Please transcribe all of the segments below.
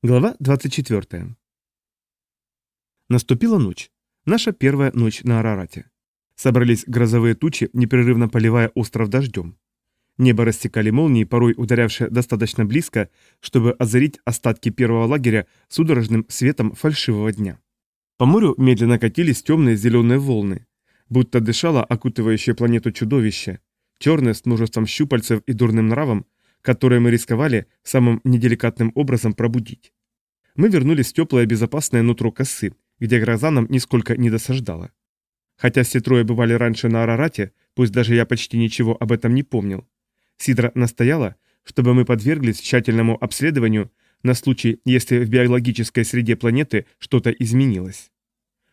Глава 24. Наступила ночь. Наша первая ночь на Арарате. Собрались грозовые тучи, непрерывно поливая остров дождем. Небо растекали молнии, порой ударявшие достаточно близко, чтобы озарить остатки первого лагеря судорожным светом фальшивого дня. По морю медленно катились темные зеленые волны, будто дышало окутывающее планету чудовище, черное с множеством щупальцев и дурным нравом, которые мы рисковали самым неделикатным образом пробудить. Мы вернулись в теплое безопасное нутро косы, где гроза нам нисколько не досаждала. Хотя все трое бывали раньше на Арарате, пусть даже я почти ничего об этом не помнил. Сидра настояла, чтобы мы подверглись тщательному обследованию на случай, если в биологической среде планеты что-то изменилось.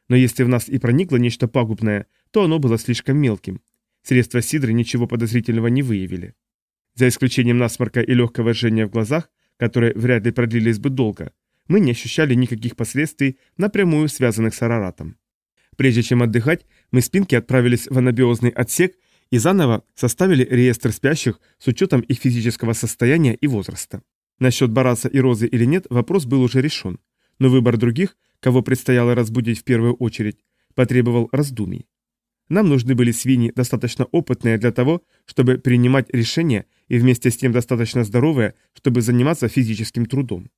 Но если в нас и проникло нечто пагубное, то оно было слишком мелким. Средства Сидры ничего подозрительного не выявили. За исключением насморка и легкого жжения в глазах, которые вряд ли продлились бы долго, мы не ощущали никаких последствий, напрямую связанных с Араратом. Прежде чем отдыхать, мы с Пинки отправились в анабиозный отсек и заново составили реестр спящих с учетом их физического состояния и возраста. Насчет Бараса и Розы или нет, вопрос был уже решен. Но выбор других, кого предстояло разбудить в первую очередь, потребовал раздумий. Нам нужны были свиньи, достаточно опытные для того, чтобы принимать решения и вместе с тем достаточно здоровые, чтобы заниматься физическим трудом.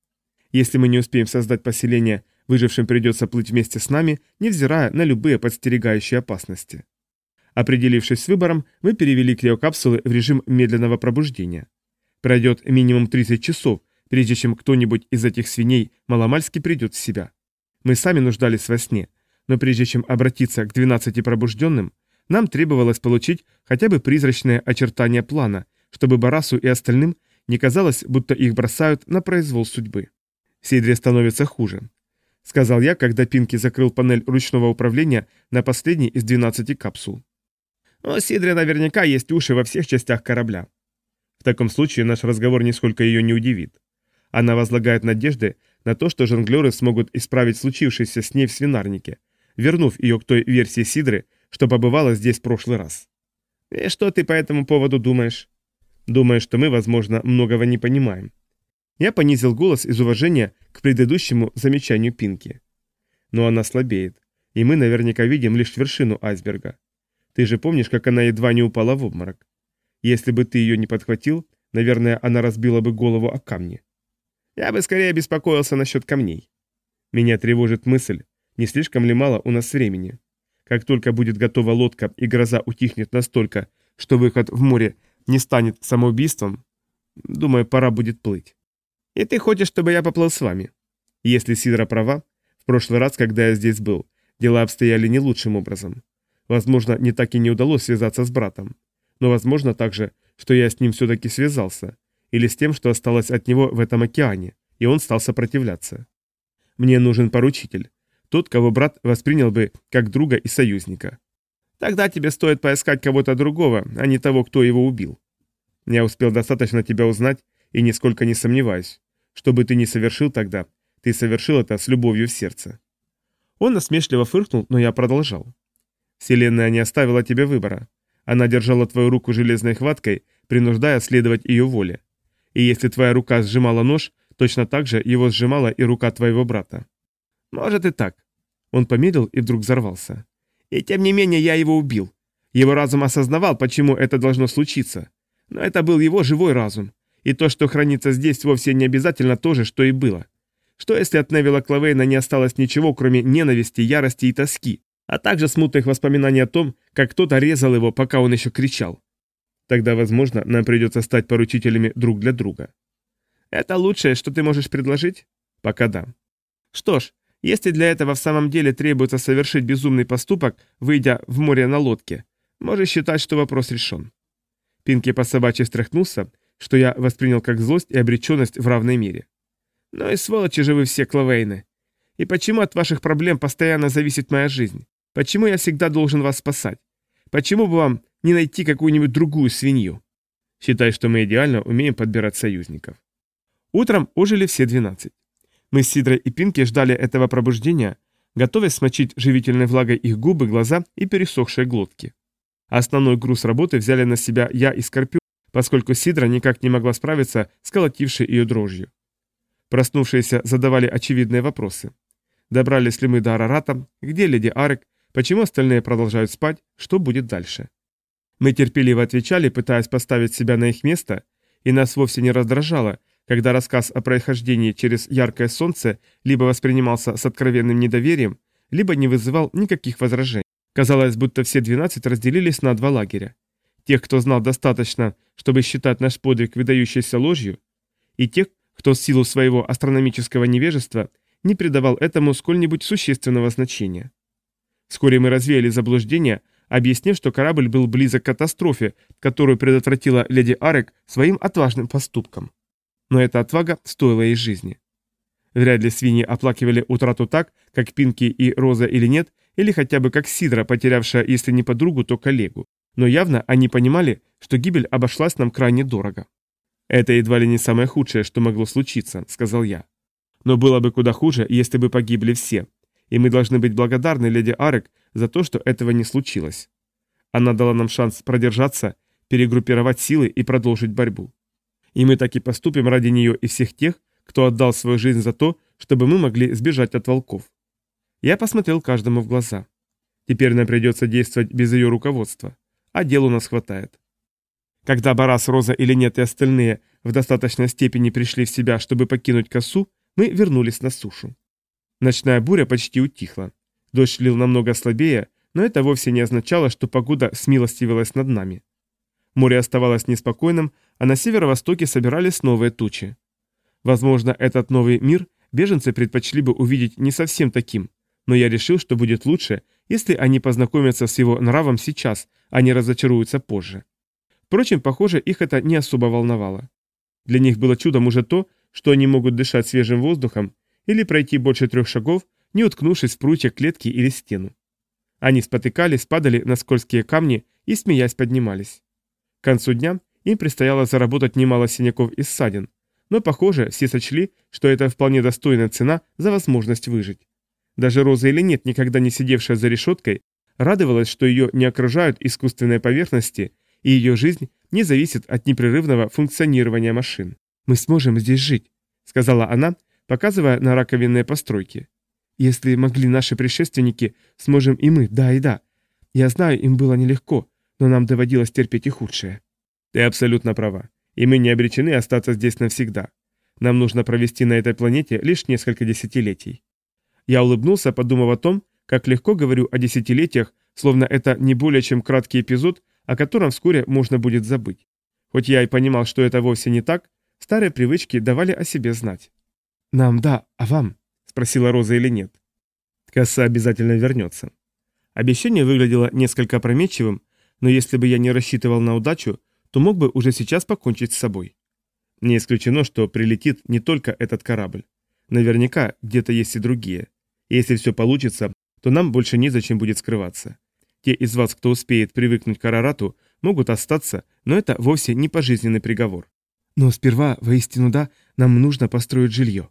Если мы не успеем создать поселение, выжившим придется плыть вместе с нами, невзирая на любые подстерегающие опасности. Определившись с выбором, мы перевели криокапсулы в режим медленного пробуждения. Пройдет минимум 30 часов, прежде чем кто-нибудь из этих свиней маломальски придет в себя. Мы сами нуждались во сне, но прежде чем обратиться к 12 пробужденным, нам требовалось получить хотя бы призрачное очертание плана, чтобы Барасу и остальным не казалось, будто их бросают на произвол судьбы. Сидре становится хуже. Сказал я, когда Пинки закрыл панель ручного управления на последней из 12 капсул. У Сидре наверняка есть уши во всех частях корабля. В таком случае наш разговор нисколько ее не удивит. Она возлагает надежды на то, что жонглеры смогут исправить случившееся с ней в свинарнике, вернув ее к той версии Сидры, что побывала здесь в прошлый раз. И что ты по этому поводу думаешь? Думаю, что мы, возможно, многого не понимаем. Я понизил голос из уважения к предыдущему замечанию Пинки. Но она слабеет, и мы наверняка видим лишь вершину айсберга. Ты же помнишь, как она едва не упала в обморок? Если бы ты ее не подхватил, наверное, она разбила бы голову о камни. Я бы скорее беспокоился насчет камней. Меня тревожит мысль, не слишком ли мало у нас времени? Как только будет готова лодка и гроза утихнет настолько, что выход в море не станет самоубийством, думаю, пора будет плыть. И ты хочешь, чтобы я поплыл с вами? Если Сидра права, в прошлый раз, когда я здесь был, дела обстояли не лучшим образом. Возможно, не так и не удалось связаться с братом. Но возможно также, что я с ним все-таки связался. Или с тем, что осталось от него в этом океане, и он стал сопротивляться. Мне нужен поручитель. Тот, кого брат воспринял бы как друга и союзника. Тогда тебе стоит поискать кого-то другого, а не того, кто его убил. Я успел достаточно тебя узнать и нисколько не сомневаюсь. Что бы ты ни совершил тогда, ты совершил это с любовью в сердце. Он насмешливо фыркнул, но я продолжал. Вселенная не оставила тебе выбора. Она держала твою руку железной хваткой, принуждая следовать ее воле. И если твоя рука сжимала нож, точно так же его сжимала и рука твоего брата. Может и так. Он помедлил и вдруг взорвался. И тем не менее я его убил. Его разум осознавал, почему это должно случиться. Но это был его живой разум. И то, что хранится здесь, вовсе не обязательно то же, что и было. Что если от Невилла Клавейна не осталось ничего, кроме ненависти, ярости и тоски, а также смутных воспоминаний о том, как кто-то резал его, пока он еще кричал? Тогда, возможно, нам придется стать поручителями друг для друга. Это лучшее, что ты можешь предложить? Пока да. Что ж, если для этого в самом деле требуется совершить безумный поступок, выйдя в море на лодке, можешь считать, что вопрос решен. Пинки по собачьи встряхнулся, что я воспринял как злость и обреченность в равной мере. Ну и сволочи же вы все, Клавейны. И почему от ваших проблем постоянно зависит моя жизнь? Почему я всегда должен вас спасать? Почему бы вам не найти какую-нибудь другую свинью? Считай, что мы идеально умеем подбирать союзников. Утром ожили все двенадцать. Мы с Сидрой и Пинки ждали этого пробуждения, готовясь смочить живительной влагой их губы, глаза и пересохшие глотки. Основной груз работы взяли на себя я и Скорпион, поскольку Сидра никак не могла справиться с колотившей ее дрожью. Проснувшиеся задавали очевидные вопросы. Добрались ли мы до Арарата? Где леди Арек? Почему остальные продолжают спать? Что будет дальше? Мы терпеливо отвечали, пытаясь поставить себя на их место, и нас вовсе не раздражало, когда рассказ о происхождении через яркое солнце либо воспринимался с откровенным недоверием, либо не вызывал никаких возражений. Казалось, будто все 12 разделились на два лагеря. Тех, кто знал достаточно, чтобы считать наш подвиг выдающейся ложью, и тех, кто в силу своего астрономического невежества не придавал этому сколь-нибудь существенного значения. Вскоре мы развеяли заблуждение, объяснив, что корабль был близок к катастрофе, которую предотвратила леди Арек своим отважным поступком. Но эта отвага стоила ей жизни. Вряд ли свиньи оплакивали утрату так, как Пинки и Роза или нет, или хотя бы как Сидра, потерявшая, если не подругу, то коллегу. Но явно они понимали, что гибель обошлась нам крайне дорого. «Это едва ли не самое худшее, что могло случиться», — сказал я. «Но было бы куда хуже, если бы погибли все, и мы должны быть благодарны леди Арек за то, что этого не случилось. Она дала нам шанс продержаться, перегруппировать силы и продолжить борьбу. И мы так и поступим ради нее и всех тех, кто отдал свою жизнь за то, чтобы мы могли сбежать от волков. Я посмотрел каждому в глаза. Теперь нам придется действовать без ее руководства, а дел у нас хватает. Когда Барас, Роза или нет и остальные в достаточной степени пришли в себя, чтобы покинуть косу, мы вернулись на сушу. Ночная буря почти утихла. Дождь лил намного слабее, но это вовсе не означало, что погода смилостивилась над нами. Море оставалось неспокойным, а на северо-востоке собирались новые тучи. Возможно, этот новый мир беженцы предпочли бы увидеть не совсем таким, но я решил, что будет лучше, если они познакомятся с его нравом сейчас, а не разочаруются позже. Впрочем, похоже, их это не особо волновало. Для них было чудом уже то, что они могут дышать свежим воздухом или пройти больше трех шагов, не уткнувшись в прутья клетки или стену. Они спотыкались, падали на скользкие камни и, смеясь, поднимались. К концу дня им предстояло заработать немало синяков и ссадин, но, похоже, все сочли, что это вполне достойная цена за возможность выжить. Даже Роза или нет, никогда не сидевшая за решеткой, радовалась, что ее не окружают искусственные поверхности, и ее жизнь не зависит от непрерывного функционирования машин. «Мы сможем здесь жить», — сказала она, показывая на раковинные постройки. Если могли наши предшественники, сможем и мы, да и да. Я знаю, им было нелегко, но нам доводилось терпеть и худшее. Ты абсолютно права. И мы не обречены остаться здесь навсегда. Нам нужно провести на этой планете лишь несколько десятилетий. Я улыбнулся, подумав о том, как легко говорю о десятилетиях, словно это не более чем краткий эпизод, о котором вскоре можно будет забыть. Хоть я и понимал, что это вовсе не так, старые привычки давали о себе знать. «Нам да, а вам?» спросила Роза или нет. Коса обязательно вернется. Обещание выглядело несколько опрометчивым, но если бы я не рассчитывал на удачу, то мог бы уже сейчас покончить с собой. Не исключено, что прилетит не только этот корабль. Наверняка где-то есть и другие. И если все получится, то нам больше незачем будет скрываться. Те из вас, кто успеет привыкнуть к Арарату, могут остаться, но это вовсе не пожизненный приговор. Но сперва, воистину да, нам нужно построить жилье.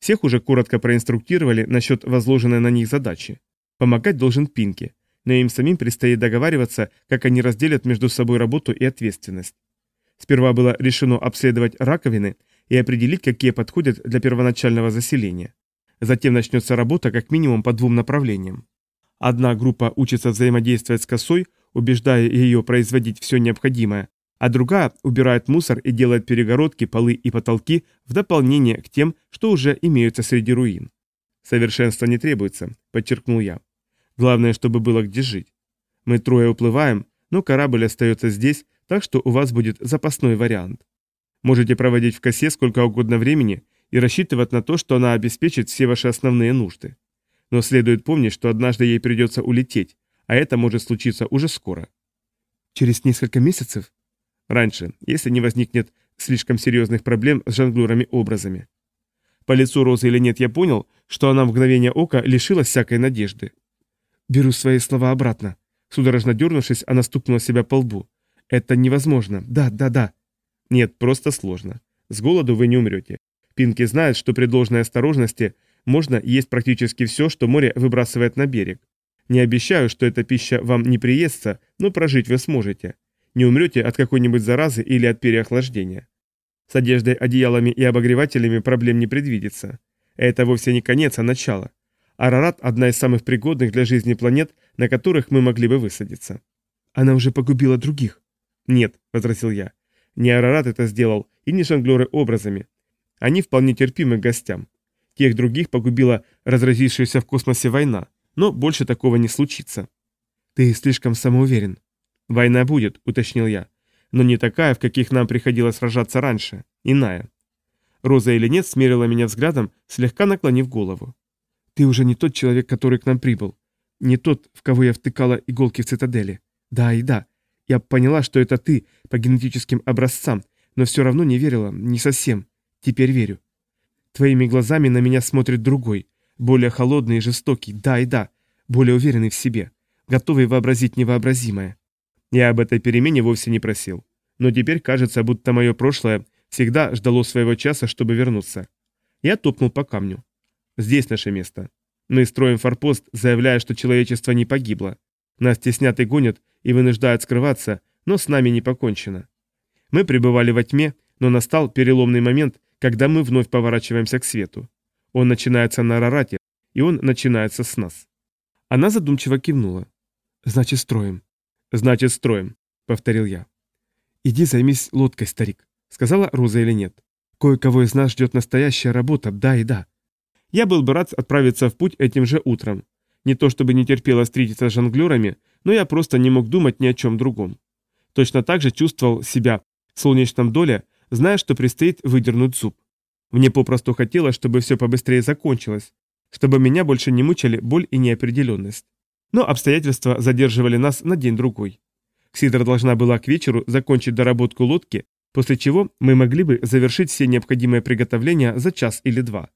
Всех уже коротко проинструктировали насчет возложенной на них задачи. Помогать должен Пинки, но им самим предстоит договариваться, как они разделят между собой работу и ответственность. Сперва было решено обследовать раковины и определить, какие подходят для первоначального заселения. Затем начнется работа как минимум по двум направлениям. Одна группа учится взаимодействовать с косой, убеждая ее производить все необходимое, а другая убирает мусор и делает перегородки, полы и потолки в дополнение к тем, что уже имеются среди руин. Совершенство не требуется, подчеркнул я. Главное, чтобы было где жить. Мы трое уплываем, но корабль остается здесь, так что у вас будет запасной вариант. Можете проводить в косе сколько угодно времени и рассчитывать на то, что она обеспечит все ваши основные нужды. Но следует помнить, что однажды ей придется улететь, а это может случиться уже скоро. Через несколько месяцев? Раньше, если не возникнет слишком серьезных проблем с жонглерами-образами. По лицу Розы или нет, я понял, что она в мгновение ока лишилась всякой надежды. «Беру свои слова обратно». Судорожно дернувшись, она стукнула себя по лбу. «Это невозможно. Да, да, да». «Нет, просто сложно. С голоду вы не умрете. Пинки знает, что при должной осторожности можно есть практически все, что море выбрасывает на берег. Не обещаю, что эта пища вам не приестся, но прожить вы сможете не умрете от какой-нибудь заразы или от переохлаждения. С одеждой, одеялами и обогревателями проблем не предвидится. Это вовсе не конец, а начало. Арарат – одна из самых пригодных для жизни планет, на которых мы могли бы высадиться. Она уже погубила других. Нет, возразил я. Не Арарат это сделал, и не жонглеры образами. Они вполне терпимы к гостям. Тех других погубила разразившаяся в космосе война, но больше такого не случится. Ты слишком самоуверен. Война будет, уточнил я. Но не такая, в каких нам приходилось сражаться раньше. Иная. Роза или нет смерила меня взглядом, слегка наклонив голову. Ты уже не тот человек, который к нам прибыл. Не тот, в кого я втыкала иголки в цитадели. Да и да. Я поняла, что это ты по генетическим образцам, но все равно не верила, не совсем. Теперь верю. Твоими глазами на меня смотрит другой, более холодный и жестокий, да и да, более уверенный в себе, готовый вообразить невообразимое. Я об этой перемене вовсе не просил. Но теперь кажется, будто мое прошлое всегда ждало своего часа, чтобы вернуться. Я топнул по камню. Здесь наше место. Мы строим форпост, заявляя, что человечество не погибло. Нас теснят и гонят, и вынуждают скрываться, но с нами не покончено. Мы пребывали во тьме, но настал переломный момент, когда мы вновь поворачиваемся к свету. Он начинается на Рарате, и он начинается с нас. Она задумчиво кивнула. «Значит, строим». «Значит, строим», — повторил я. «Иди займись лодкой, старик», — сказала Роза или нет. «Кое-кого из нас ждет настоящая работа, да и да». Я был бы рад отправиться в путь этим же утром. Не то чтобы не терпело встретиться с жонглерами, но я просто не мог думать ни о чем другом. Точно так же чувствовал себя в солнечном доле, зная, что предстоит выдернуть зуб. Мне попросту хотелось, чтобы все побыстрее закончилось, чтобы меня больше не мучили боль и неопределенность. Но обстоятельства задерживали нас на день-другой. Ксидра должна была к вечеру закончить доработку лодки, после чего мы могли бы завершить все необходимые приготовления за час или два.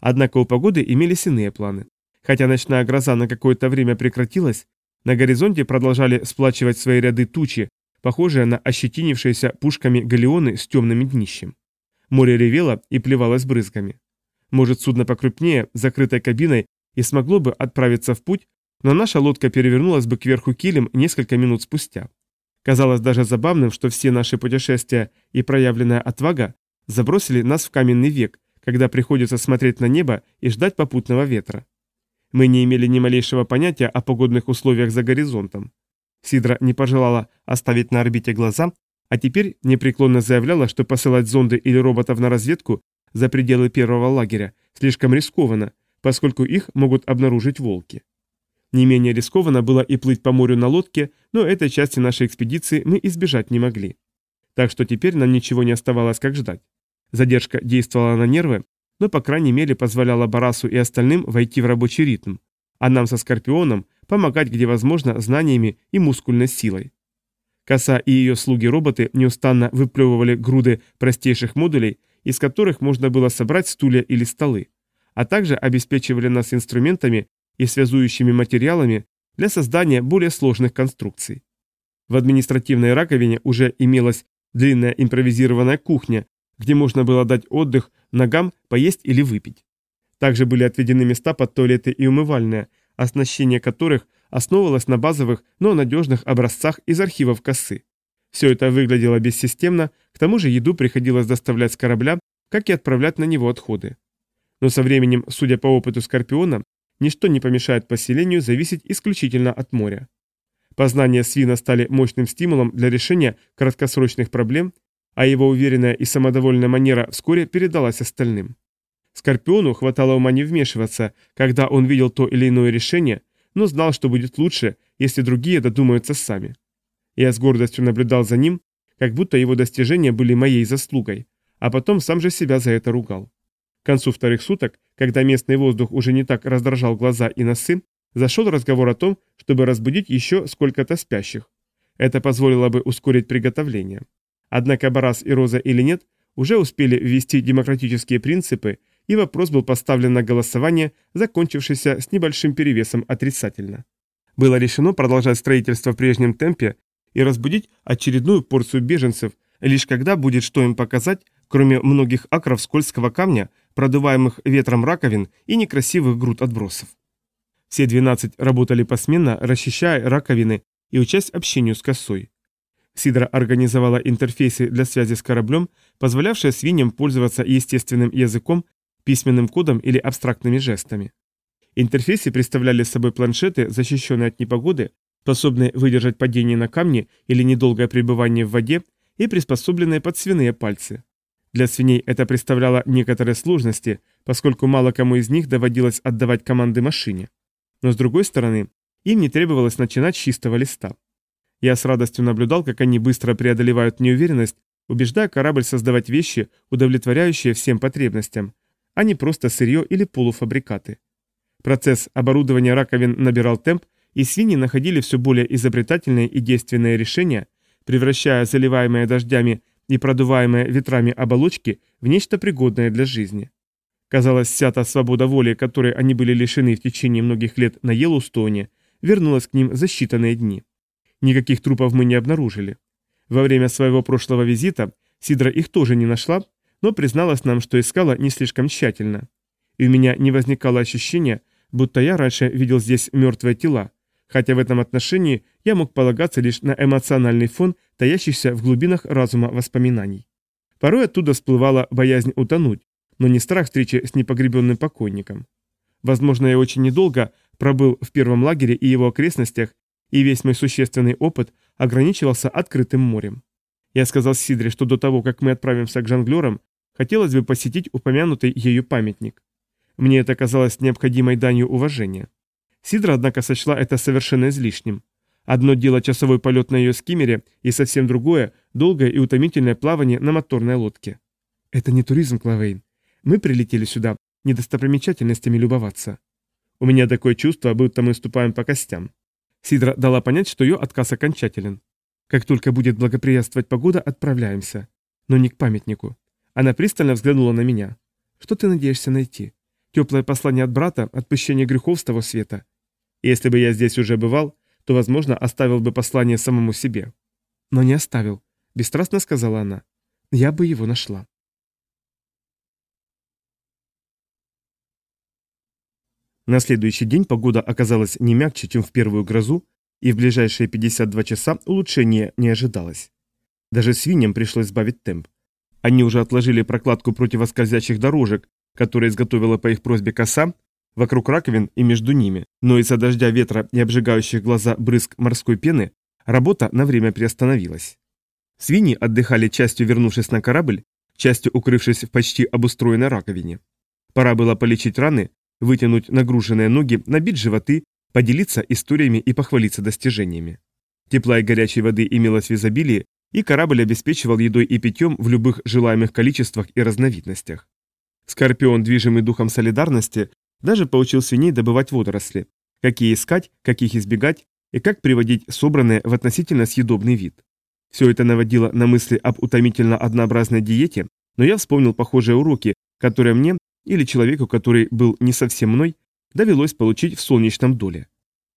Однако у погоды имелись иные планы. Хотя ночная гроза на какое-то время прекратилась, на горизонте продолжали сплачивать свои ряды тучи, похожие на ощетинившиеся пушками галеоны с темным днищем. Море ревело и плевалось брызгами. Может, судно покрупнее, закрытой кабиной, и смогло бы отправиться в путь, но наша лодка перевернулась бы кверху килем несколько минут спустя. Казалось даже забавным, что все наши путешествия и проявленная отвага забросили нас в каменный век, когда приходится смотреть на небо и ждать попутного ветра. Мы не имели ни малейшего понятия о погодных условиях за горизонтом. Сидра не пожелала оставить на орбите глаза, а теперь непреклонно заявляла, что посылать зонды или роботов на разведку за пределы первого лагеря слишком рискованно, поскольку их могут обнаружить волки. Не менее рискованно было и плыть по морю на лодке, но этой части нашей экспедиции мы избежать не могли. Так что теперь нам ничего не оставалось, как ждать. Задержка действовала на нервы, но по крайней мере позволяла Барасу и остальным войти в рабочий ритм, а нам со Скорпионом помогать где возможно знаниями и мускульной силой. Коса и ее слуги-роботы неустанно выплевывали груды простейших модулей, из которых можно было собрать стулья или столы, а также обеспечивали нас инструментами и связующими материалами для создания более сложных конструкций. В административной раковине уже имелась длинная импровизированная кухня, где можно было дать отдых ногам, поесть или выпить. Также были отведены места под туалеты и умывальные, оснащение которых основывалось на базовых, но надежных образцах из архивов косы. Все это выглядело бессистемно, к тому же еду приходилось доставлять с корабля, как и отправлять на него отходы. Но со временем, судя по опыту Скорпиона, ничто не помешает поселению зависеть исключительно от моря. Познания Свина стали мощным стимулом для решения краткосрочных проблем, а его уверенная и самодовольная манера вскоре передалась остальным. Скорпиону хватало ума не вмешиваться, когда он видел то или иное решение, но знал, что будет лучше, если другие додумаются сами. Я с гордостью наблюдал за ним, как будто его достижения были моей заслугой, а потом сам же себя за это ругал. К концу вторых суток, когда местный воздух уже не так раздражал глаза и носы, зашел разговор о том, чтобы разбудить еще сколько-то спящих. Это позволило бы ускорить приготовление. Однако Барас и Роза или нет уже успели ввести демократические принципы и вопрос был поставлен на голосование, закончившееся с небольшим перевесом отрицательно. Было решено продолжать строительство в прежнем темпе и разбудить очередную порцию беженцев, лишь когда будет что им показать, кроме многих акров скользкого камня, продуваемых ветром раковин и некрасивых груд отбросов. Все 12 работали посменно, расчищая раковины и учась общению с косой. Сидра организовала интерфейсы для связи с кораблем, позволявшее свиньям пользоваться естественным языком, письменным кодом или абстрактными жестами. Интерфейсы представляли собой планшеты, защищенные от непогоды, способные выдержать падение на камни или недолгое пребывание в воде и приспособленные под свиные пальцы. Для свиней это представляло некоторые сложности, поскольку мало кому из них доводилось отдавать команды машине. Но с другой стороны, им не требовалось начинать с чистого листа. Я с радостью наблюдал, как они быстро преодолевают неуверенность, убеждая корабль создавать вещи, удовлетворяющие всем потребностям, а не просто сырье или полуфабрикаты. Процесс оборудования раковин набирал темп, и свиньи находили все более изобретательные и действенные решения, превращая заливаемые дождями и продуваемые ветрами оболочки в нечто пригодное для жизни. Казалось, вся та свобода воли, которой они были лишены в течение многих лет на Йеллоустоне, вернулась к ним за считанные дни. Никаких трупов мы не обнаружили. Во время своего прошлого визита Сидра их тоже не нашла, но призналась нам, что искала не слишком тщательно. И у меня не возникало ощущения, будто я раньше видел здесь мертвые тела, хотя в этом отношении я мог полагаться лишь на эмоциональный фон, таящийся в глубинах разума воспоминаний. Порой оттуда всплывала боязнь утонуть, но не страх встречи с непогребенным покойником. Возможно, я очень недолго пробыл в первом лагере и его окрестностях, и весь мой существенный опыт ограничивался открытым морем. Я сказал Сидре, что до того, как мы отправимся к жонглерам, хотелось бы посетить упомянутый ею памятник. Мне это казалось необходимой данью уважения. Сидра, однако, сочла это совершенно излишним. Одно дело часовой полет на ее скиммере, и совсем другое – долгое и утомительное плавание на моторной лодке. «Это не туризм, Клавейн. Мы прилетели сюда недостопримечательностями любоваться. У меня такое чувство, будто мы ступаем по костям. Сидра дала понять, что ее отказ окончателен. Как только будет благоприятствовать погода, отправляемся. Но не к памятнику. Она пристально взглянула на меня. Что ты надеешься найти? Теплое послание от брата, отпущение грехов с того света. Если бы я здесь уже бывал, то, возможно, оставил бы послание самому себе. Но не оставил, бесстрастно сказала она. Я бы его нашла. На следующий день погода оказалась не мягче, чем в первую грозу, и в ближайшие 52 часа улучшения не ожидалось. Даже свиньям пришлось сбавить темп. Они уже отложили прокладку противоскользящих дорожек, которые изготовила по их просьбе коса, вокруг раковин и между ними, но из-за дождя ветра и обжигающих глаза брызг морской пены работа на время приостановилась. Свиньи отдыхали частью вернувшись на корабль, частью укрывшись в почти обустроенной раковине. Пора было полечить раны, вытянуть нагруженные ноги, набить животы, поделиться историями и похвалиться достижениями. Тепла и горячей воды имелось в изобилии, и корабль обеспечивал едой и питьем в любых желаемых количествах и разновидностях. Скорпион, движимый духом солидарности, даже поучил свиней добывать водоросли, какие искать, каких избегать и как приводить собранные в относительно съедобный вид. Все это наводило на мысли об утомительно однообразной диете, но я вспомнил похожие уроки, которые мне или человеку, который был не совсем мной, довелось получить в солнечном доле.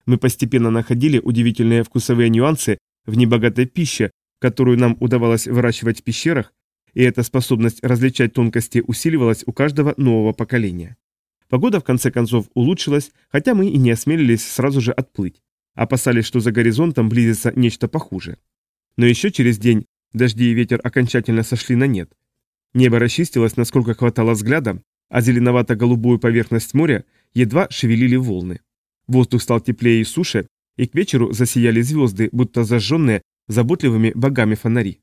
Мы постепенно находили удивительные вкусовые нюансы в небогатой пище, которую нам удавалось выращивать в пещерах, и эта способность различать тонкости усиливалась у каждого нового поколения. Погода в конце концов улучшилась, хотя мы и не осмелились сразу же отплыть, опасались, что за горизонтом близится нечто похуже. Но еще через день дожди и ветер окончательно сошли на нет. Небо расчистилось, насколько хватало взгляда, а зеленовато-голубую поверхность моря едва шевелили волны. Воздух стал теплее и суше, и к вечеру засияли звезды, будто зажженные заботливыми богами фонари.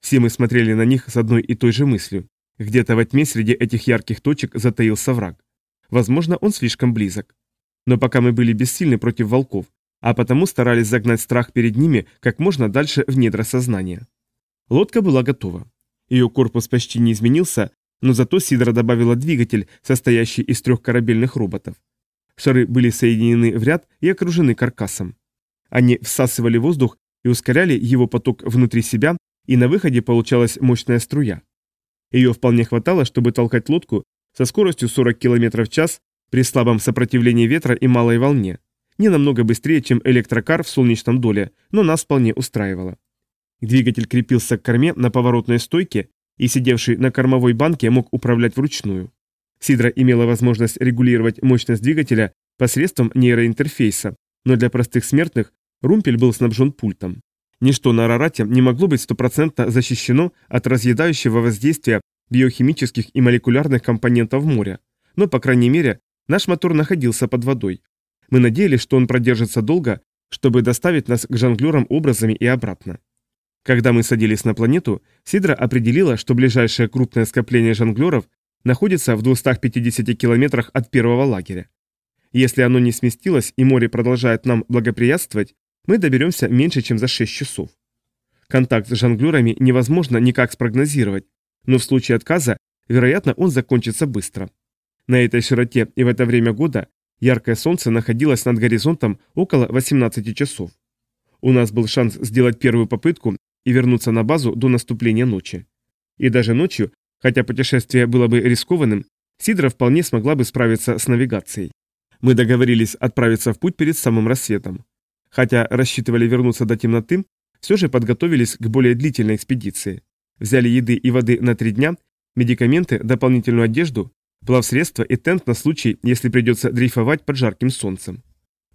Все мы смотрели на них с одной и той же мыслью. Где-то во тьме среди этих ярких точек затаился враг. Возможно, он слишком близок. Но пока мы были бессильны против волков, а потому старались загнать страх перед ними как можно дальше в недра сознания. Лодка была готова. Ее корпус почти не изменился, но зато Сидра добавила двигатель, состоящий из трех корабельных роботов. Шары были соединены в ряд и окружены каркасом. Они всасывали воздух и ускоряли его поток внутри себя, и на выходе получалась мощная струя. Ее вполне хватало, чтобы толкать лодку со скоростью 40 км в час при слабом сопротивлении ветра и малой волне. Не намного быстрее, чем электрокар в солнечном доле, но нас вполне устраивало. Двигатель крепился к корме на поворотной стойке и сидевший на кормовой банке мог управлять вручную. Сидра имела возможность регулировать мощность двигателя посредством нейроинтерфейса, но для простых смертных румпель был снабжен пультом. Ничто на Арарате не могло быть стопроцентно защищено от разъедающего воздействия биохимических и молекулярных компонентов моря, но, по крайней мере, наш мотор находился под водой. Мы надеялись, что он продержится долго, чтобы доставить нас к жонглерам образами и обратно. Когда мы садились на планету, Сидра определила, что ближайшее крупное скопление жонглеров находится в 250 километрах от первого лагеря. Если оно не сместилось и море продолжает нам благоприятствовать, мы доберемся меньше, чем за 6 часов. Контакт с жонглерами невозможно никак спрогнозировать, но в случае отказа, вероятно, он закончится быстро. На этой широте и в это время года яркое солнце находилось над горизонтом около 18 часов. У нас был шанс сделать первую попытку и вернуться на базу до наступления ночи. И даже ночью, хотя путешествие было бы рискованным, Сидра вполне смогла бы справиться с навигацией. Мы договорились отправиться в путь перед самым рассветом. Хотя рассчитывали вернуться до темноты, все же подготовились к более длительной экспедиции. Взяли еды и воды на три дня, медикаменты, дополнительную одежду, плавсредства и тент на случай, если придется дрейфовать под жарким солнцем.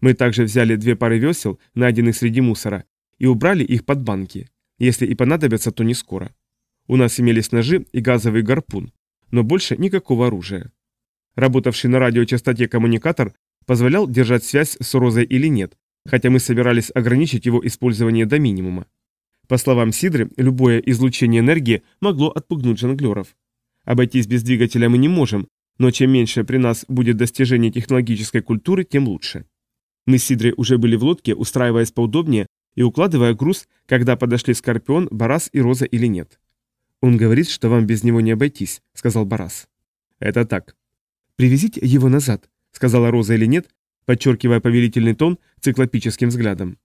Мы также взяли две пары весел, найденных среди мусора, и убрали их под банки. Если и понадобятся, то не скоро. У нас имелись ножи и газовый гарпун, но больше никакого оружия. Работавший на радиочастоте коммуникатор позволял держать связь с Розой или нет, хотя мы собирались ограничить его использование до минимума. По словам Сидры, любое излучение энергии могло отпугнуть жонглеров. Обойтись без двигателя мы не можем, но чем меньше при нас будет достижение технологической культуры, тем лучше. Мы с Сидрой уже были в лодке, устраиваясь поудобнее и укладывая груз, когда подошли Скорпион, Барас и Роза или нет. «Он говорит, что вам без него не обойтись», — сказал Барас. «Это так». «Привезите его назад», — сказала Роза или нет, подчеркивая повелительный тон циклопическим взглядом.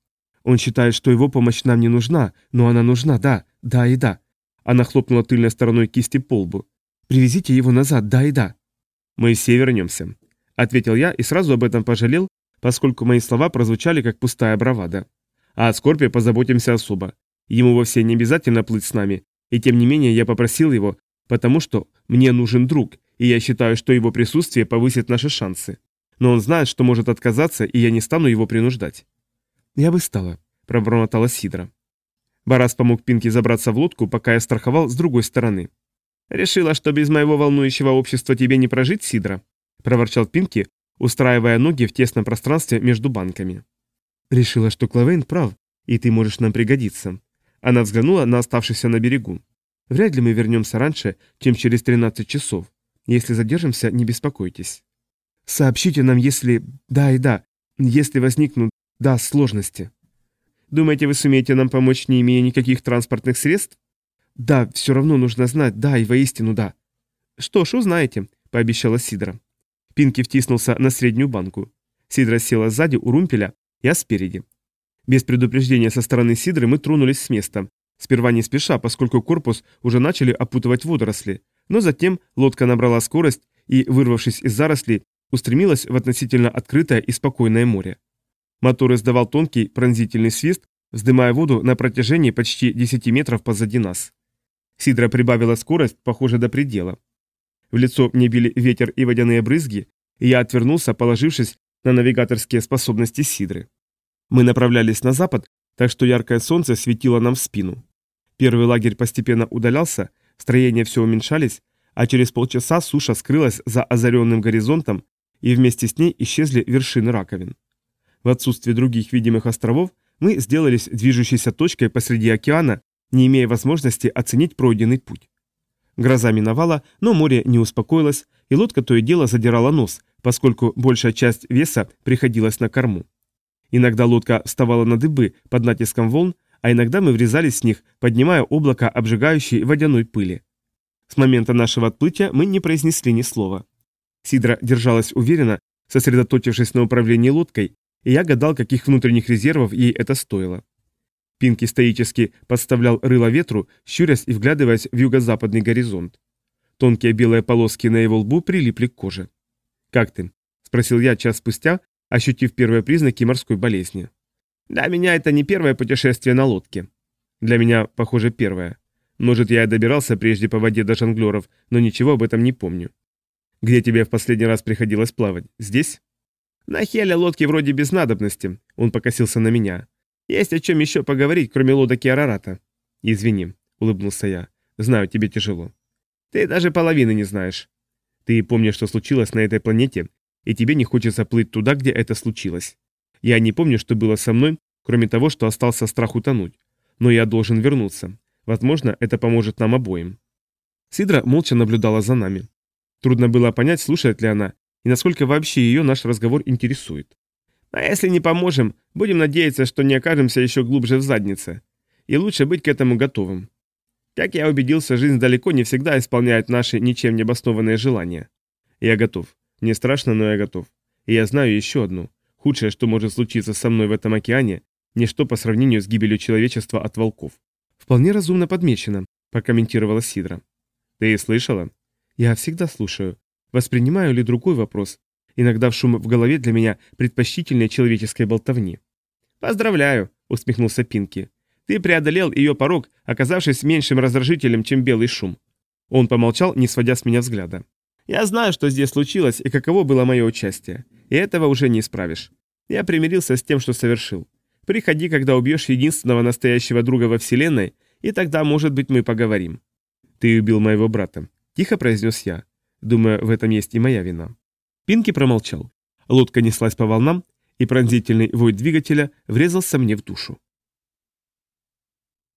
«Он считает, что его помощь нам не нужна, но она нужна, да, да и да». Она хлопнула тыльной стороной кисти по лбу. «Привезите его назад, да и да». «Мы все вернемся», — ответил я и сразу об этом пожалел, поскольку мои слова прозвучали как пустая бравада. А о Скорпе позаботимся особо. Ему вовсе не обязательно плыть с нами, и тем не менее я попросил его, потому что мне нужен друг, и я считаю, что его присутствие повысит наши шансы. Но он знает, что может отказаться, и я не стану его принуждать. «Я бы стала», — пробормотала Сидра. Барас помог Пинке забраться в лодку, пока я страховал с другой стороны. «Решила, что без моего волнующего общества тебе не прожить, Сидра?» – проворчал Пинки, устраивая ноги в тесном пространстве между банками. «Решила, что Клавейн прав, и ты можешь нам пригодиться». Она взглянула на оставшихся на берегу. «Вряд ли мы вернемся раньше, чем через 13 часов. Если задержимся, не беспокойтесь». «Сообщите нам, если... Да и да. Если возникнут... Да, сложности». «Думаете, вы сумеете нам помочь, не имея никаких транспортных средств?» «Да, все равно нужно знать, да, и воистину да». «Что ж, узнаете», — пообещала Сидра. Пинки втиснулся на среднюю банку. Сидра села сзади у румпеля, я спереди. Без предупреждения со стороны Сидры мы тронулись с места. Сперва не спеша, поскольку корпус уже начали опутывать водоросли, но затем лодка набрала скорость и, вырвавшись из зарослей, устремилась в относительно открытое и спокойное море. Мотор издавал тонкий пронзительный свист, вздымая воду на протяжении почти 10 метров позади нас. Сидра прибавила скорость, похоже, до предела. В лицо мне били ветер и водяные брызги, и я отвернулся, положившись на навигаторские способности Сидры. Мы направлялись на запад, так что яркое солнце светило нам в спину. Первый лагерь постепенно удалялся, строения все уменьшались, а через полчаса суша скрылась за озаренным горизонтом, и вместе с ней исчезли вершины раковин. В отсутствие других видимых островов мы сделались движущейся точкой посреди океана, не имея возможности оценить пройденный путь. Гроза миновала, но море не успокоилось, и лодка то и дело задирала нос, поскольку большая часть веса приходилась на корму. Иногда лодка вставала на дыбы под натиском волн, а иногда мы врезались в них, поднимая облако обжигающей водяной пыли. С момента нашего отплытия мы не произнесли ни слова. Сидра держалась уверенно, сосредоточившись на управлении лодкой, и я гадал, каких внутренних резервов ей это стоило. Пинки стоически подставлял рыло ветру, щурясь и вглядываясь в юго-западный горизонт. Тонкие белые полоски на его лбу прилипли к коже. «Как ты?» – спросил я час спустя, ощутив первые признаки морской болезни. «Для меня это не первое путешествие на лодке. Для меня, похоже, первое. Может, я и добирался прежде по воде до жонглеров, но ничего об этом не помню. Где тебе в последний раз приходилось плавать? Здесь?» «На Хеле лодки вроде без надобности», — он покосился на меня. Есть о чем еще поговорить, кроме лодок и Арарата. Извини, улыбнулся я. Знаю, тебе тяжело. Ты даже половины не знаешь. Ты помнишь, что случилось на этой планете, и тебе не хочется плыть туда, где это случилось. Я не помню, что было со мной, кроме того, что остался страх утонуть. Но я должен вернуться. Возможно, это поможет нам обоим. Сидра молча наблюдала за нами. Трудно было понять, слушает ли она, и насколько вообще ее наш разговор интересует. А если не поможем, будем надеяться, что не окажемся еще глубже в заднице. И лучше быть к этому готовым. Как я убедился, жизнь далеко не всегда исполняет наши ничем не обоснованные желания. Я готов. Мне страшно, но я готов. И я знаю еще одну. Худшее, что может случиться со мной в этом океане, ничто по сравнению с гибелью человечества от волков. Вполне разумно подмечено, прокомментировала Сидра. Ты слышала? Я всегда слушаю. Воспринимаю ли другой вопрос? Иногда в шум в голове для меня предпочтительнее человеческой болтовни. «Поздравляю», — усмехнулся Пинки. «Ты преодолел ее порог, оказавшись меньшим раздражителем, чем белый шум». Он помолчал, не сводя с меня взгляда. «Я знаю, что здесь случилось и каково было мое участие. И этого уже не исправишь. Я примирился с тем, что совершил. Приходи, когда убьешь единственного настоящего друга во Вселенной, и тогда, может быть, мы поговорим». «Ты убил моего брата», — тихо произнес я. Думаю, в этом есть и моя вина. Пинки промолчал. Лодка неслась по волнам, и пронзительный вой двигателя врезался мне в душу.